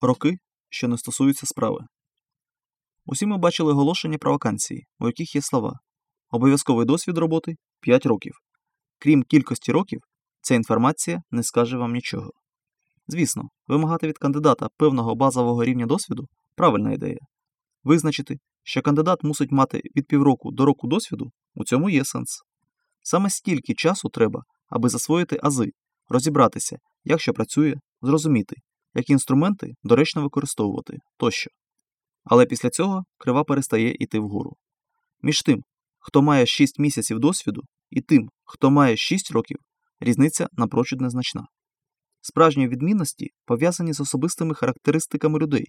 Роки, що не стосуються справи. Усі ми бачили оголошення про вакансії, у яких є слова. Обов'язковий досвід роботи 5 років. Крім кількості років, ця інформація не скаже вам нічого. Звісно, вимагати від кандидата певного базового рівня досвіду правильна ідея. Визначити, що кандидат мусить мати від півроку до року досвіду, у цьому є сенс. Саме стільки часу треба, аби засвоїти ази, розібратися, як що працює, зрозуміти, які інструменти доречно використовувати тощо. Але після цього крива перестає йти вгору. Між тим, хто має 6 місяців досвіду, і тим, хто має 6 років, різниця напрочуд незначна. Справжні відмінності пов'язані з особистими характеристиками людей,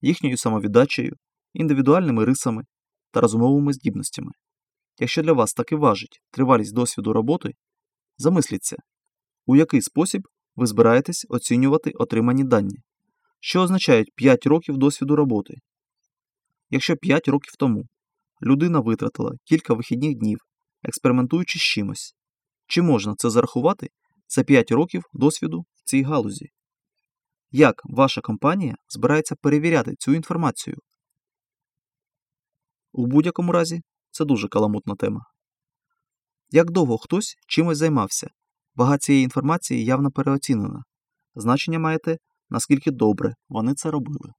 їхньою самовіддачею, індивідуальними рисами та розумовими здібностями. Якщо для вас таки важить тривалість досвіду роботи, замисліться, у який спосіб ви збираєтесь оцінювати отримані дані, що означають 5 років досвіду роботи. Якщо 5 років тому людина витратила кілька вихідних днів, експериментуючи з чимось, чи можна це зарахувати за 5 років досвіду в цій галузі? Як ваша компанія збирається перевіряти цю інформацію? У будь-якому разі це дуже каламутна тема. Як довго хтось чимось займався, вага цієї інформації явно переоцінена. Значення маєте, наскільки добре вони це робили.